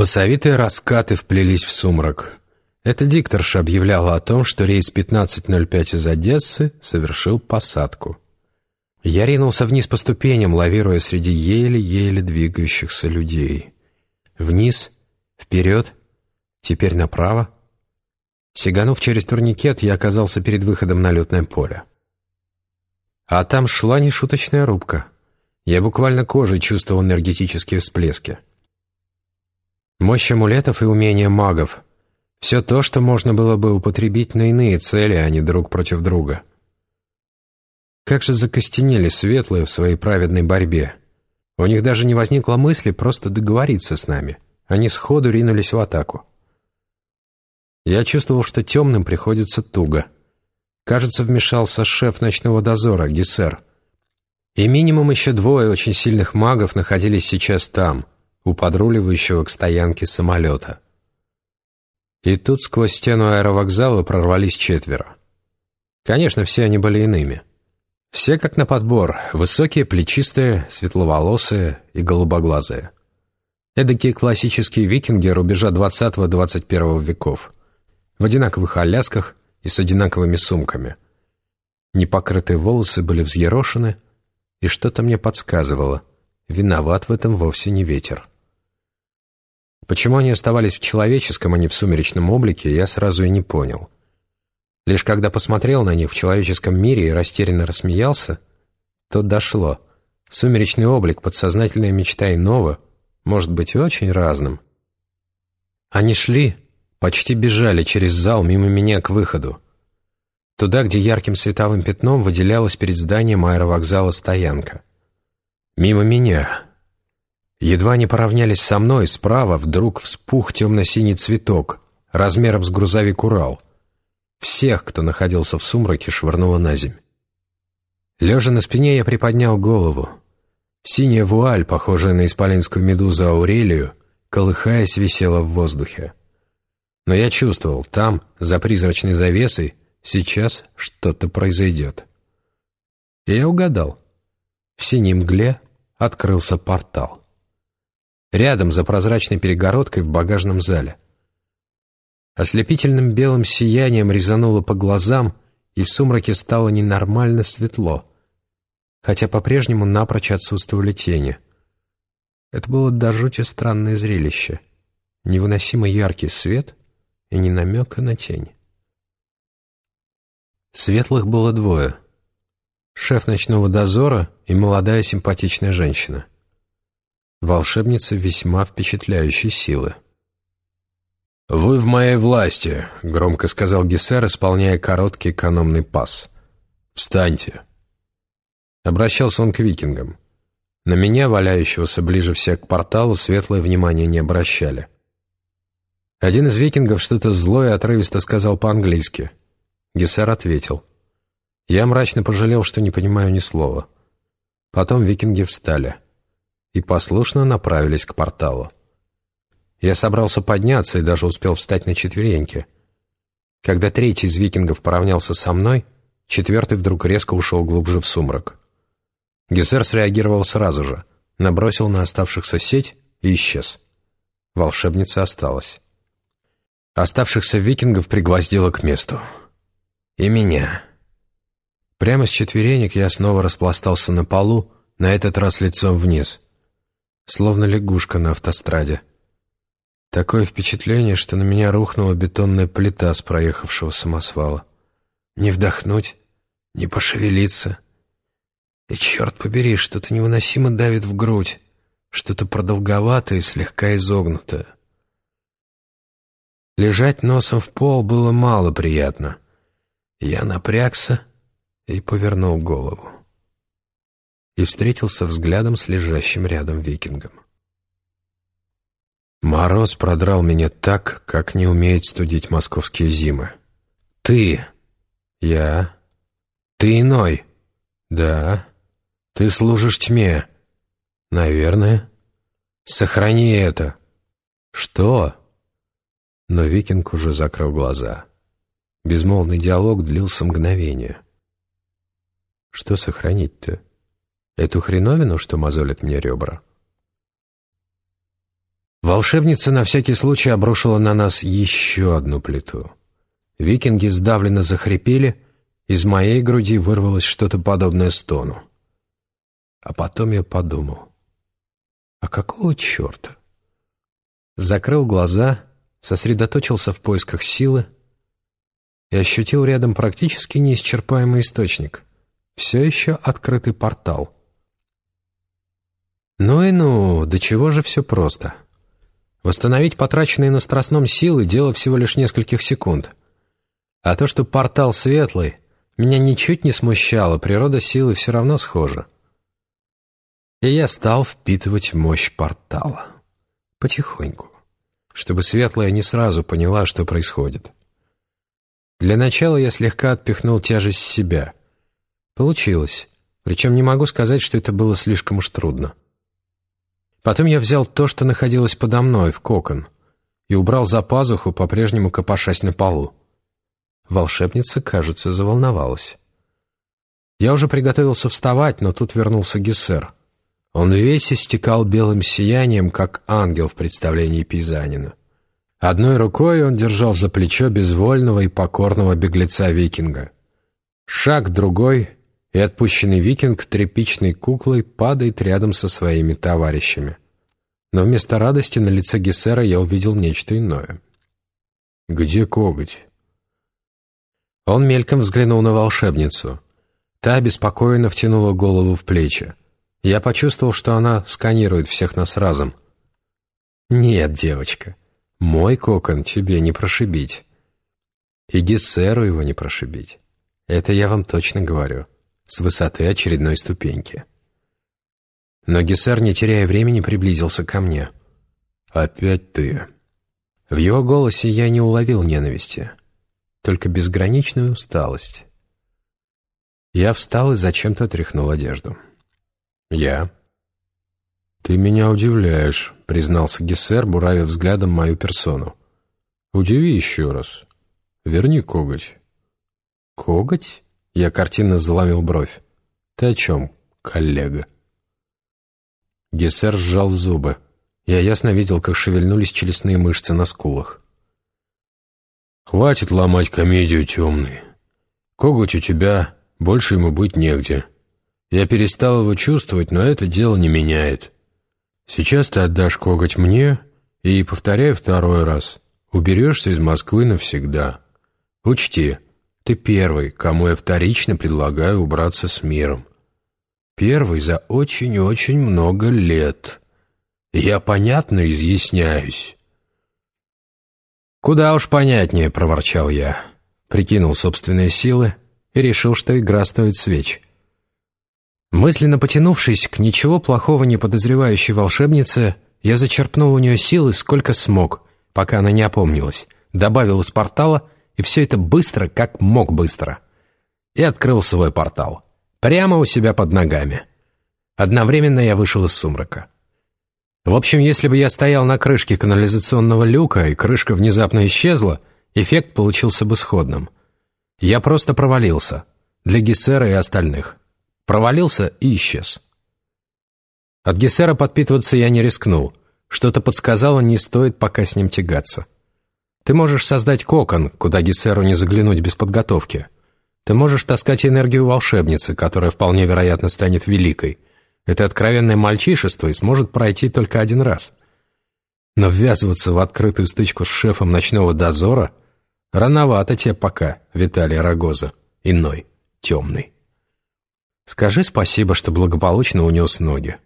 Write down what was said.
Басовитые раскаты вплелись в сумрак. Эта дикторша объявляла о том, что рейс 1505 из Одессы совершил посадку. Я ринулся вниз по ступеням, лавируя среди еле-еле двигающихся людей. Вниз, вперед, теперь направо. Сиганув через турникет, я оказался перед выходом на летное поле. А там шла нешуточная рубка. Я буквально кожей чувствовал энергетические всплески. Мощь амулетов и умения магов — все то, что можно было бы употребить на иные цели, а не друг против друга. Как же закостенели светлые в своей праведной борьбе. У них даже не возникло мысли просто договориться с нами. Они сходу ринулись в атаку. Я чувствовал, что темным приходится туго. Кажется, вмешался шеф ночного дозора, Гессер. И минимум еще двое очень сильных магов находились сейчас там — у подруливающего к стоянке самолета. И тут сквозь стену аэровокзала прорвались четверо. Конечно, все они были иными. Все как на подбор, высокие, плечистые, светловолосые и голубоглазые. Эдакие классические викинги рубежа 20-21 веков. В одинаковых алясках и с одинаковыми сумками. Непокрытые волосы были взъерошены, и что-то мне подсказывало. Виноват в этом вовсе не ветер. Почему они оставались в человеческом, а не в сумеречном облике, я сразу и не понял. Лишь когда посмотрел на них в человеческом мире и растерянно рассмеялся, то дошло. Сумеречный облик, подсознательная мечта иного, может быть очень разным. Они шли, почти бежали через зал мимо меня к выходу. Туда, где ярким световым пятном выделялась перед зданием аэровокзала стоянка. Мимо меня, Едва не поравнялись со мной, справа вдруг вспух темно-синий цветок, размером с грузовик «Урал». Всех, кто находился в сумраке, швырнуло на земь. Лежа на спине, я приподнял голову. Синяя вуаль, похожая на исполинскую медузу Аурелию, колыхаясь, висела в воздухе. Но я чувствовал, там, за призрачной завесой, сейчас что-то произойдет. И я угадал. В синей мгле открылся портал рядом за прозрачной перегородкой в багажном зале. Ослепительным белым сиянием резануло по глазам, и в сумраке стало ненормально светло, хотя по-прежнему напрочь отсутствовали тени. Это было до жути странное зрелище. Невыносимо яркий свет и ни намека на тень. Светлых было двое. Шеф ночного дозора и молодая симпатичная женщина — волшебница весьма впечатляющей силы. «Вы в моей власти», — громко сказал Гессер, исполняя короткий экономный пас. «Встаньте». Обращался он к викингам. На меня, валяющегося ближе всех к порталу, светлое внимание не обращали. Один из викингов что-то злое отрывисто сказал по-английски. Гессер ответил. Я мрачно пожалел, что не понимаю ни слова. Потом викинги встали и послушно направились к порталу. Я собрался подняться и даже успел встать на четвереньки. Когда третий из викингов поравнялся со мной, четвертый вдруг резко ушел глубже в сумрак. Гессер среагировал сразу же, набросил на оставшихся сеть и исчез. Волшебница осталась. Оставшихся викингов пригвоздило к месту. И меня. Прямо с четверенек я снова распластался на полу, на этот раз лицом вниз — словно лягушка на автостраде. Такое впечатление, что на меня рухнула бетонная плита с проехавшего самосвала. Не вдохнуть, не пошевелиться. И, черт побери, что-то невыносимо давит в грудь, что-то продолговатое и слегка изогнутое. Лежать носом в пол было мало приятно. Я напрягся и повернул голову и встретился взглядом с лежащим рядом викингом. Мороз продрал меня так, как не умеет студить московские зимы. «Ты!» «Я?» «Ты иной?» «Да». «Ты служишь тьме?» «Наверное». «Сохрани это». «Что?» Но викинг уже закрыл глаза. Безмолвный диалог длился мгновение. «Что сохранить-то?» Эту хреновину, что мозолит мне ребра? Волшебница на всякий случай обрушила на нас еще одну плиту. Викинги сдавленно захрипели, из моей груди вырвалось что-то подобное стону. А потом я подумал, а какого черта? Закрыл глаза, сосредоточился в поисках силы и ощутил рядом практически неисчерпаемый источник. Все еще открытый портал. Ну и ну, до чего же все просто. Восстановить потраченные на страстном силы – дело всего лишь нескольких секунд. А то, что портал светлый, меня ничуть не смущало, природа силы все равно схожа. И я стал впитывать мощь портала. Потихоньку. Чтобы светлая не сразу поняла, что происходит. Для начала я слегка отпихнул тяжесть себя. Получилось. Причем не могу сказать, что это было слишком уж трудно. Потом я взял то, что находилось подо мной, в кокон, и убрал за пазуху, по-прежнему копошась на полу. Волшебница, кажется, заволновалась. Я уже приготовился вставать, но тут вернулся Гессер. Он весь истекал белым сиянием, как ангел в представлении пейзанина. Одной рукой он держал за плечо безвольного и покорного беглеца-викинга. Шаг другой, и отпущенный викинг тряпичной куклой падает рядом со своими товарищами. Но вместо радости на лице Гессера я увидел нечто иное. «Где коготь?» Он мельком взглянул на волшебницу. Та беспокойно втянула голову в плечи. Я почувствовал, что она сканирует всех нас разом. «Нет, девочка, мой кокон тебе не прошибить. И Гессеру его не прошибить. Это я вам точно говорю, с высоты очередной ступеньки». Но Гессер, не теряя времени, приблизился ко мне. «Опять ты». В его голосе я не уловил ненависти, только безграничную усталость. Я встал и зачем-то тряхнул одежду. «Я». «Ты меня удивляешь», — признался Гессер, буравив взглядом мою персону. «Удиви еще раз. Верни коготь». «Коготь?» — я картинно заломил бровь. «Ты о чем, коллега?» Гессер сжал зубы. Я ясно видел, как шевельнулись челюстные мышцы на скулах. «Хватит ломать комедию, темный. Коготь у тебя, больше ему быть негде. Я перестал его чувствовать, но это дело не меняет. Сейчас ты отдашь коготь мне, и, повторяю второй раз, уберешься из Москвы навсегда. Учти, ты первый, кому я вторично предлагаю убраться с миром. Первый за очень-очень много лет. Я понятно изъясняюсь. «Куда уж понятнее», — проворчал я. Прикинул собственные силы и решил, что игра стоит свеч. Мысленно потянувшись к ничего плохого не подозревающей волшебнице, я зачерпнул у нее силы сколько смог, пока она не опомнилась, добавил из портала, и все это быстро, как мог быстро. И открыл свой портал. Прямо у себя под ногами. Одновременно я вышел из сумрака. В общем, если бы я стоял на крышке канализационного люка, и крышка внезапно исчезла, эффект получился бы сходным. Я просто провалился. Для Гессера и остальных. Провалился и исчез. От Гессера подпитываться я не рискнул. Что-то подсказало, не стоит пока с ним тягаться. Ты можешь создать кокон, куда Гессеру не заглянуть без подготовки. Ты можешь таскать энергию волшебницы, которая вполне вероятно станет великой – это откровенное мальчишество и сможет пройти только один раз. Но ввязываться в открытую стычку с шефом ночного дозора рановато тебе пока, Виталий Рогоза, иной, темный. Скажи спасибо, что благополучно унес ноги.